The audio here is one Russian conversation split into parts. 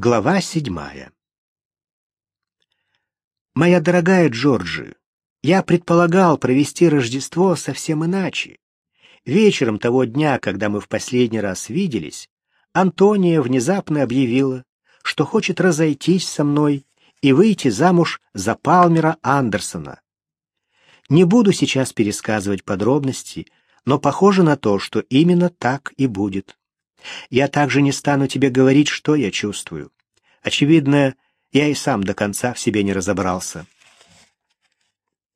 Глава седьмая Моя дорогая Джорджи, я предполагал провести Рождество совсем иначе. Вечером того дня, когда мы в последний раз виделись, Антония внезапно объявила, что хочет разойтись со мной и выйти замуж за Палмера Андерсона. Не буду сейчас пересказывать подробности, но похоже на то, что именно так и будет. Я также не стану тебе говорить, что я чувствую. Очевидно, я и сам до конца в себе не разобрался.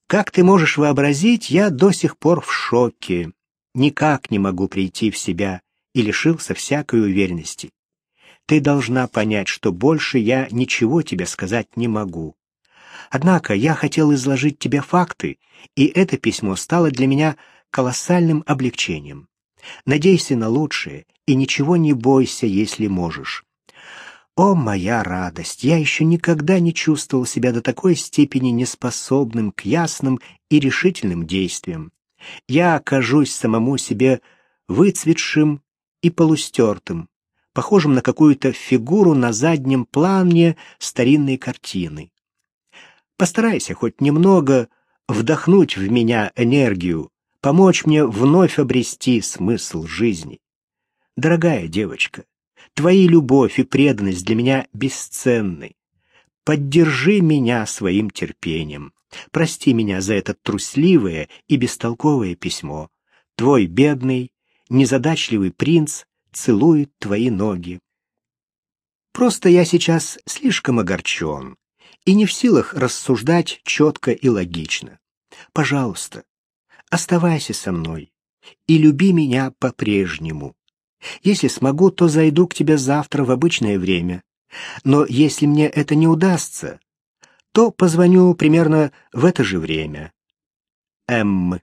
Как ты можешь вообразить, я до сих пор в шоке. Никак не могу прийти в себя и лишился всякой уверенности. Ты должна понять, что больше я ничего тебе сказать не могу. Однако я хотел изложить тебе факты, и это письмо стало для меня колоссальным облегчением. Надейся на лучшее и ничего не бойся, если можешь. О, моя радость! Я еще никогда не чувствовал себя до такой степени неспособным к ясным и решительным действиям. Я окажусь самому себе выцветшим и полустертым, похожим на какую-то фигуру на заднем плане старинной картины. Постарайся хоть немного вдохнуть в меня энергию, помочь мне вновь обрести смысл жизни. Дорогая девочка, твои любовь и преданность для меня бесценны. Поддержи меня своим терпением. Прости меня за это трусливое и бестолковое письмо. Твой бедный, незадачливый принц целует твои ноги. Просто я сейчас слишком огорчен и не в силах рассуждать четко и логично. Пожалуйста, Оставайся со мной и люби меня по-прежнему. Если смогу, то зайду к тебе завтра в обычное время. Но если мне это не удастся, то позвоню примерно в это же время. М.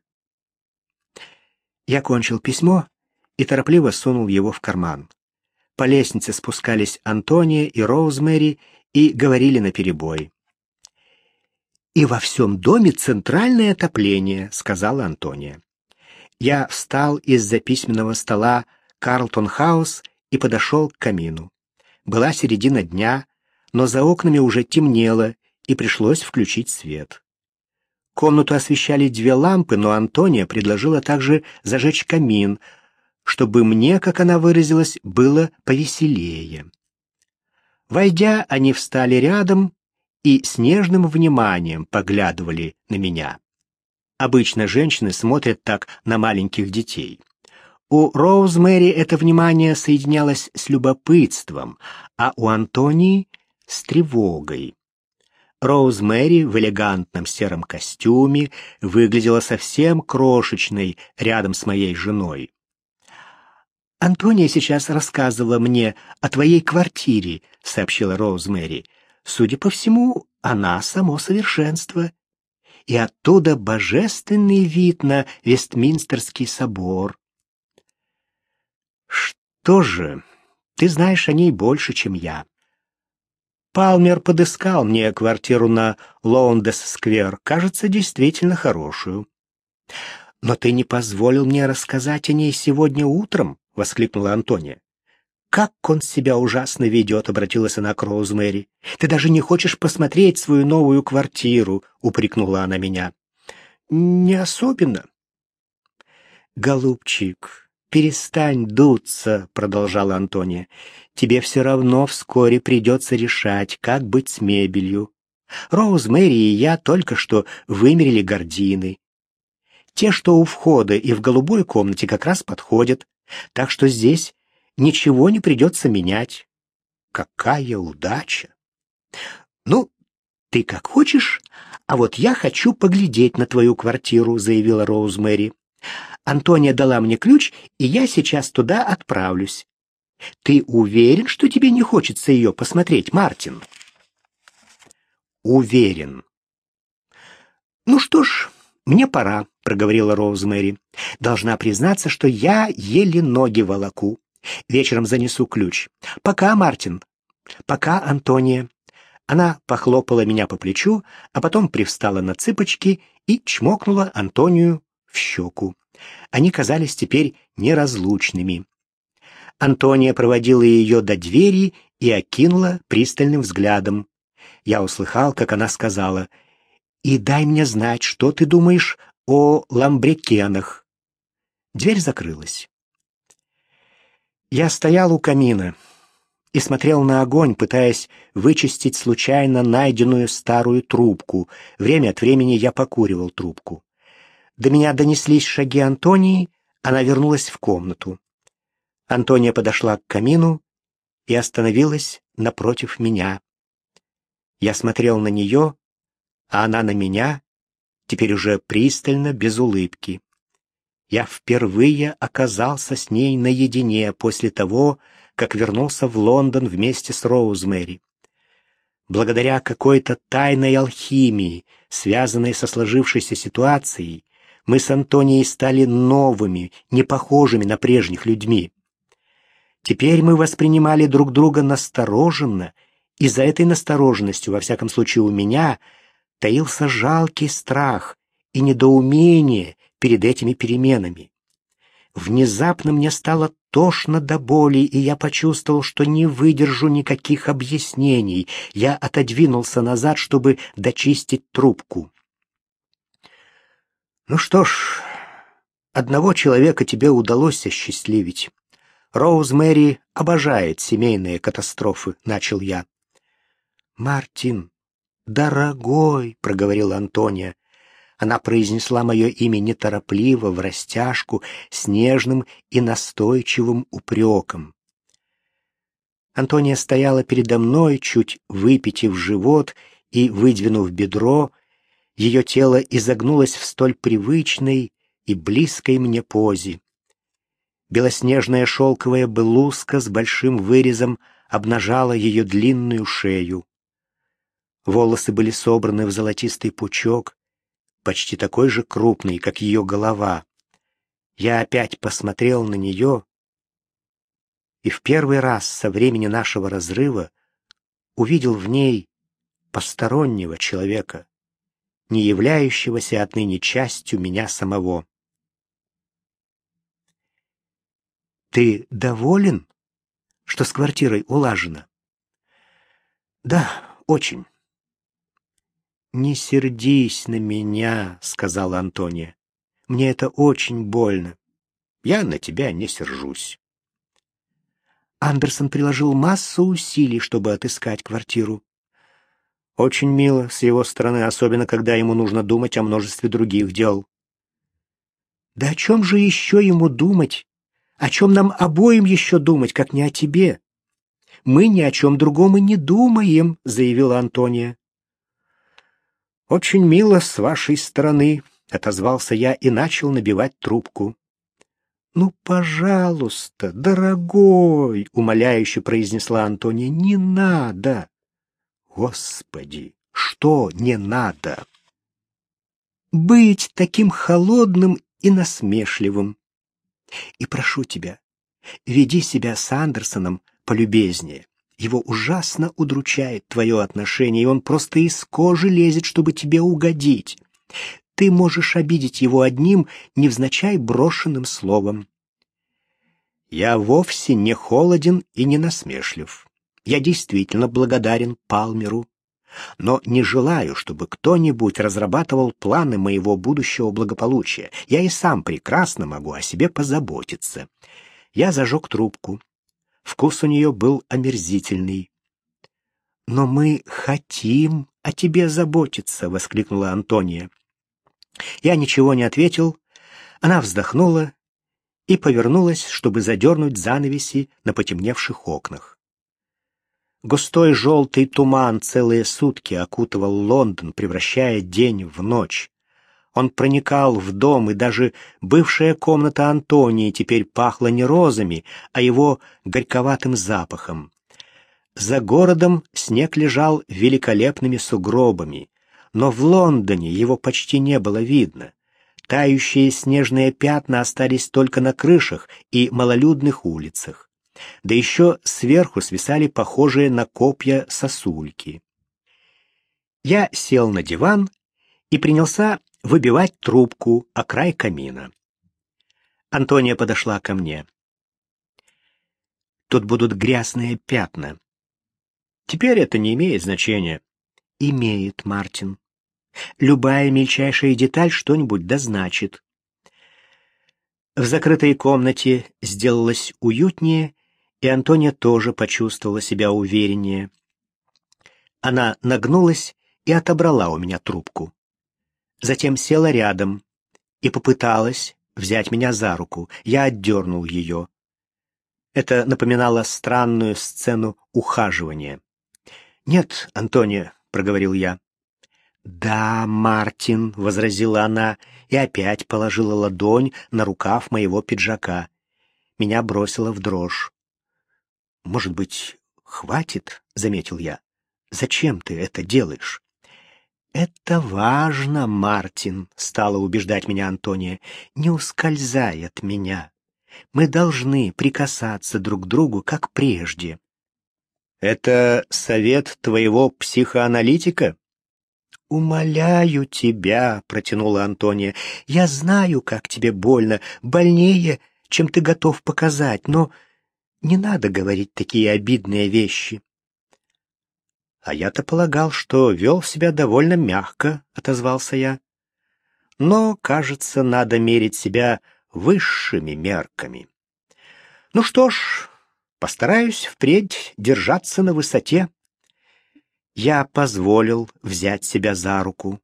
Я кончил письмо и торопливо сунул его в карман. По лестнице спускались Антония и Роузмэри и говорили наперебой. «И во всем доме центральное отопление», — сказала Антония. Я встал из-за письменного стола Карлтон Хаус и подошел к камину. Была середина дня, но за окнами уже темнело, и пришлось включить свет. Комнату освещали две лампы, но Антония предложила также зажечь камин, чтобы мне, как она выразилась, было повеселее. Войдя, они встали рядом и с нежным вниманием поглядывали на меня. Обычно женщины смотрят так на маленьких детей. У Роузмэри это внимание соединялось с любопытством, а у Антонии — с тревогой. Роузмэри в элегантном сером костюме выглядела совсем крошечной рядом с моей женой. «Антония сейчас рассказывала мне о твоей квартире», — сообщила Роузмэри. Судя по всему, она само совершенство. И оттуда божественный вид на Вестминстерский собор. Что же, ты знаешь о ней больше, чем я. Палмер подыскал мне квартиру на Лоундес-сквер, кажется, действительно хорошую. Но ты не позволил мне рассказать о ней сегодня утром, воскликнула Антония. «Как он себя ужасно ведет», — обратилась она к Роузмэри. «Ты даже не хочешь посмотреть свою новую квартиру», — упрекнула она меня. «Не особенно». «Голубчик, перестань дуться», — продолжала Антония. «Тебе все равно вскоре придется решать, как быть с мебелью. Роузмэри и я только что вымерили гардины. Те, что у входа и в голубой комнате, как раз подходят, так что здесь ничего не придется менять. Какая удача! Ну, ты как хочешь, а вот я хочу поглядеть на твою квартиру, заявила Роузмэри. Антония дала мне ключ, и я сейчас туда отправлюсь. Ты уверен, что тебе не хочется ее посмотреть, Мартин? Уверен. Ну что ж, мне пора, проговорила Роузмэри. Должна признаться, что я еле ноги волоку. Вечером занесу ключ. Пока, Мартин. Пока, Антония. Она похлопала меня по плечу, а потом привстала на цыпочки и чмокнула Антонию в щеку. Они казались теперь неразлучными. Антония проводила ее до двери и окинула пристальным взглядом. Я услыхал, как она сказала, «И дай мне знать, что ты думаешь о ламбрекенах». Дверь закрылась. Я стоял у камина и смотрел на огонь, пытаясь вычистить случайно найденную старую трубку. Время от времени я покуривал трубку. До меня донеслись шаги Антонии, она вернулась в комнату. Антония подошла к камину и остановилась напротив меня. Я смотрел на нее, а она на меня, теперь уже пристально, без улыбки. Я впервые оказался с ней наедине после того, как вернулся в Лондон вместе с Роузмэри. Благодаря какой-то тайной алхимии, связанной со сложившейся ситуацией, мы с Антонией стали новыми, не похожими на прежних людьми. Теперь мы воспринимали друг друга настороженно, и за этой настороженностью, во всяком случае у меня, таился жалкий страх и недоумение перед этими переменами. Внезапно мне стало тошно до боли, и я почувствовал, что не выдержу никаких объяснений. Я отодвинулся назад, чтобы дочистить трубку. «Ну что ж, одного человека тебе удалось осчастливить. Роуз Мэри обожает семейные катастрофы», — начал я. «Мартин, дорогой», — проговорила Антония, она произнесла мое имя неторопливо, в растяжку, с нежным и настойчивым упреком. Антония стояла передо мной, чуть выпитив живот и выдвинув бедро. Ее тело изогнулось в столь привычной и близкой мне позе. Белоснежная шелковая блузка с большим вырезом обнажала ее длинную шею. Волосы были собраны в золотистый пучок, почти такой же крупный, как ее голова. Я опять посмотрел на нее и в первый раз со времени нашего разрыва увидел в ней постороннего человека, не являющегося отныне частью меня самого. «Ты доволен, что с квартирой улажено?» «Да, очень». «Не сердись на меня», — сказала Антония. «Мне это очень больно. Я на тебя не сержусь». Андерсон приложил массу усилий, чтобы отыскать квартиру. Очень мило с его стороны, особенно когда ему нужно думать о множестве других дел. Да о чем же еще ему думать? О чем нам обоим еще думать, как не о тебе? Мы ни о чем другом и не думаем, заявила Антония. «Очень мило с вашей стороны», — отозвался я и начал набивать трубку. «Ну, пожалуйста, дорогой!» — умоляюще произнесла Антония. «Не надо!» «Господи, что не надо?» «Быть таким холодным и насмешливым. И прошу тебя, веди себя с Андерсоном полюбезнее. Его ужасно удручает твое отношение, и он просто из кожи лезет, чтобы тебе угодить. Ты можешь обидеть его одним, невзначай брошенным словом. Я вовсе не холоден и не насмешлив. Я действительно благодарен Палмеру, но не желаю, чтобы кто-нибудь разрабатывал планы моего будущего благополучия. Я и сам прекрасно могу о себе позаботиться. Я зажег трубку. Вкус у нее был омерзительный. «Но мы хотим о тебе заботиться», — воскликнула Антония. Я ничего не ответил. Она вздохнула и повернулась, чтобы задернуть занавеси на потемневших окнах. Густой желтый туман целые сутки окутывал Лондон, превращая день в ночь. Он проникал в дом, и даже бывшая комната Антонии теперь пахла не розами, а его горьковатым запахом. За городом снег лежал великолепными сугробами, но в Лондоне его почти не было видно. Тающие снежные пятна остались только на крышах и малолюдных улицах. Да еще сверху свисали похожие на копья сосульки. Я сел на диван и принялся выбивать трубку о край камина. Антония подошла ко мне. Тут будут грязные пятна. Теперь это не имеет значения. Имеет, Мартин. Любая мельчайшая деталь что-нибудь дозначит. В закрытой комнате сделалось уютнее, и Антония тоже почувствовала себя увереннее. Она нагнулась и отобрала у меня трубку. Затем села рядом и попыталась взять меня за руку. Я отдернул ее. Это напоминало странную сцену ухаживания. «Нет, Антония», — проговорил я. «Да, Мартин», — возразила она и опять положила ладонь на рукав моего пиджака. Меня бросило в дрожь. «Может быть, хватит?» — заметил я. «Зачем ты это делаешь?» «Это важно, Мартин», — стала убеждать меня Антония. «Не ускользай от меня. Мы должны прикасаться друг к другу, как прежде». «Это совет твоего психоаналитика?» «Умоляю тебя», — протянула Антония. «Я знаю, как тебе больно, больнее, чем ты готов показать, но не надо говорить такие обидные вещи». «А я-то полагал, что вел себя довольно мягко», — отозвался я. «Но, кажется, надо мерить себя высшими мерками. Ну что ж, постараюсь впредь держаться на высоте. Я позволил взять себя за руку.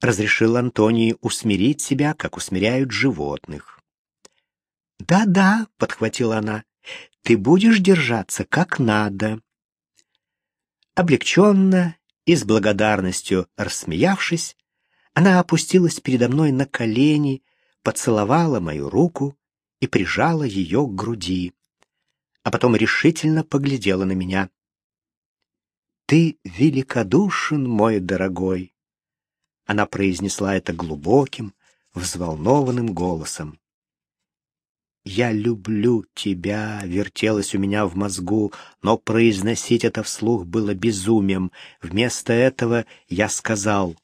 Разрешил Антонии усмирить себя, как усмиряют животных. «Да-да», — подхватила она, — «ты будешь держаться как надо». Облегченно и с благодарностью рассмеявшись, она опустилась передо мной на колени, поцеловала мою руку и прижала ее к груди, а потом решительно поглядела на меня. «Ты великодушен, мой дорогой!» Она произнесла это глубоким, взволнованным голосом. «Я люблю тебя», — вертелось у меня в мозгу, но произносить это вслух было безумием. Вместо этого я сказал,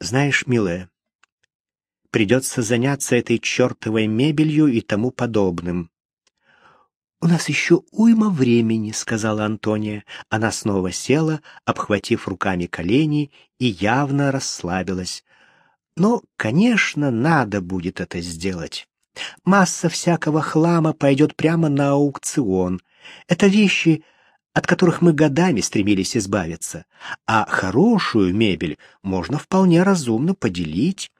«Знаешь, милая, придется заняться этой чертовой мебелью и тому подобным». «У нас еще уйма времени», — сказала Антония. Она снова села, обхватив руками колени, и явно расслабилась. «Но, конечно, надо будет это сделать». Масса всякого хлама пойдет прямо на аукцион. Это вещи, от которых мы годами стремились избавиться, а хорошую мебель можно вполне разумно поделить.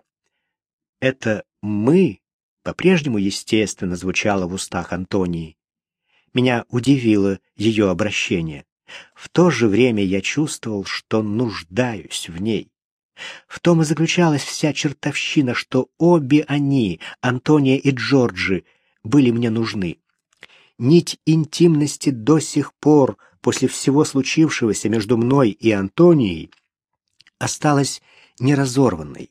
Это «мы» по-прежнему естественно звучало в устах Антонии. Меня удивило ее обращение. В то же время я чувствовал, что нуждаюсь в ней. В том и заключалась вся чертовщина, что обе они, Антония и Джорджи, были мне нужны. Нить интимности до сих пор, после всего случившегося между мной и Антонией, осталась неразорванной.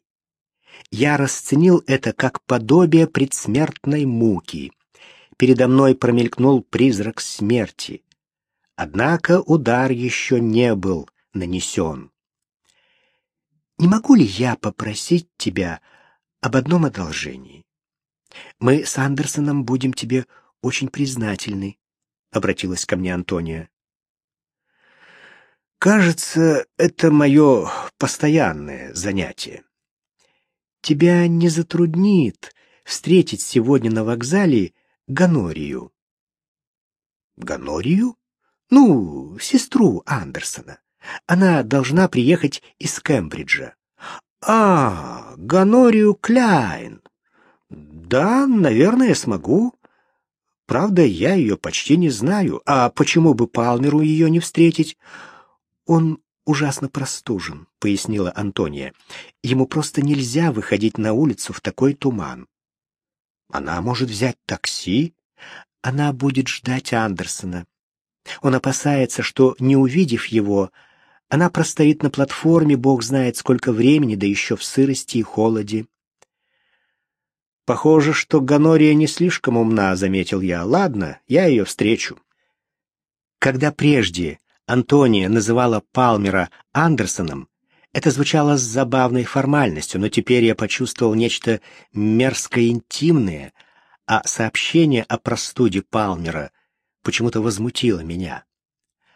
Я расценил это как подобие предсмертной муки. Передо мной промелькнул призрак смерти. Однако удар еще не был нанесен. Не могу ли я попросить тебя об одном одолжении? Мы с Андерсоном будем тебе очень признательны, — обратилась ко мне Антония. Кажется, это мое постоянное занятие. Тебя не затруднит встретить сегодня на вокзале Ганорию. Ганорию? Ну, сестру Андерсона. Она должна приехать из Кембриджа. А, Ганорию Кляйн. Да, наверное, смогу. Правда, я ее почти не знаю. А почему бы Палмеру ее не встретить? Он ужасно простужен, пояснила Антония. Ему просто нельзя выходить на улицу в такой туман. Она может взять такси. Она будет ждать Андерсона. Он опасается, что, не увидев его, она простоит на платформе, бог знает сколько времени, да еще в сырости и холоде. Похоже, что Ганория не слишком умна, заметил я. Ладно, я ее встречу. Когда прежде Антония называла Палмера Андерсоном, это звучало с забавной формальностью, но теперь я почувствовал нечто мерзко интимное, а сообщение о простуде Палмера почему-то возмутило меня.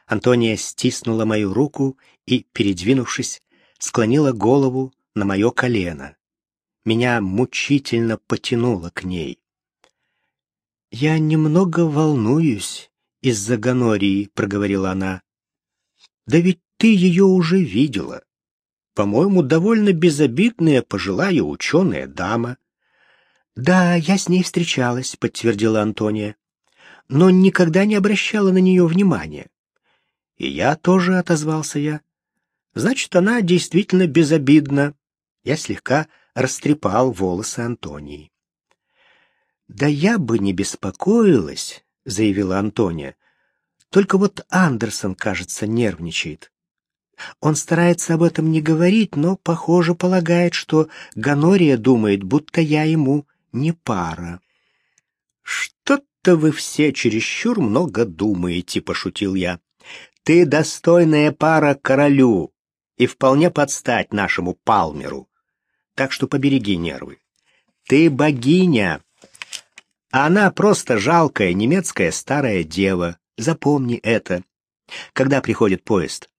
Антония стиснула мою руку и, передвинувшись, склонила голову на мое колено. Меня мучительно потянуло к ней. «Я немного волнуюсь из-за гонории», — проговорила она. «Да ведь ты ее уже видела. По-моему, довольно безобидная пожилая ученая дама». «Да, я с ней встречалась», — подтвердила Антония, «но никогда не обращала на нее внимания». «И я тоже», — отозвался я. «Значит, она действительно безобидна». Я слегка растрепал волосы Антонии. «Да я бы не беспокоилась», — заявила Антония. «Только вот Андерсон, кажется, нервничает. Он старается об этом не говорить, но, похоже, полагает, что Ганория думает, будто я ему не пара». «Что-то вы все чересчур много думаете», — пошутил я. «Ты достойная пара королю и вполне подстать нашему Палмеру. Так что побереги нервы. Ты богиня, а она просто жалкая немецкая старая дева. Запомни это. Когда приходит поезд?»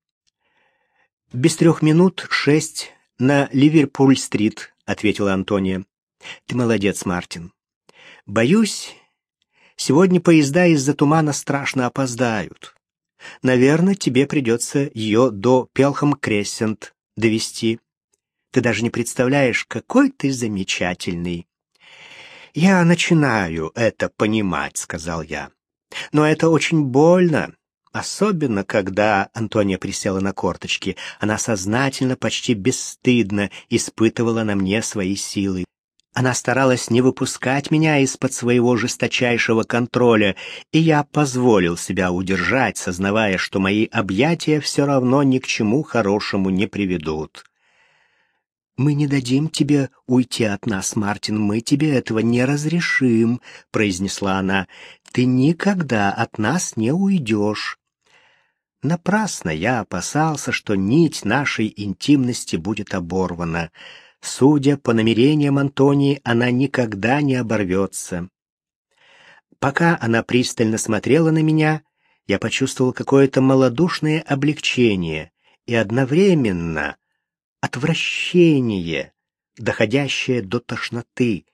«Без трех минут шесть на Ливерпуль-стрит», — ответила Антония. Ты молодец, Мартин. Боюсь, сегодня поезда из-за тумана страшно опоздают. Наверное, тебе придется ее до Пелхам-Крессент довести. Ты даже не представляешь, какой ты замечательный. Я начинаю это понимать, сказал я. Но это очень больно, особенно когда Антония присела на корточки. Она сознательно, почти бесстыдно испытывала на мне свои силы. Она старалась не выпускать меня из-под своего жесточайшего контроля, и я позволил себя удержать, сознавая, что мои объятия все равно ни к чему хорошему не приведут. «Мы не дадим тебе уйти от нас, Мартин, мы тебе этого не разрешим», — произнесла она. «Ты никогда от нас не уйдешь». Напрасно я опасался, что нить нашей интимности будет оборвана. Судя по намерениям Антонии, она никогда не оборвется. Пока она пристально смотрела на меня, я почувствовал какое-то малодушное облегчение и одновременно отвращение, доходящее до тошноты.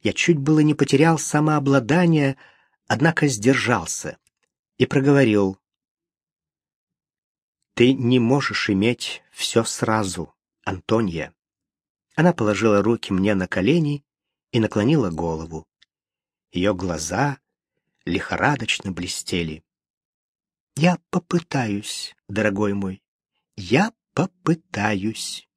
Я чуть было не потерял самообладание, однако сдержался и проговорил. «Ты не можешь иметь все сразу, Антония. Она положила руки мне на колени и наклонила голову. Ее глаза лихорадочно блестели. «Я попытаюсь, дорогой мой, я попытаюсь».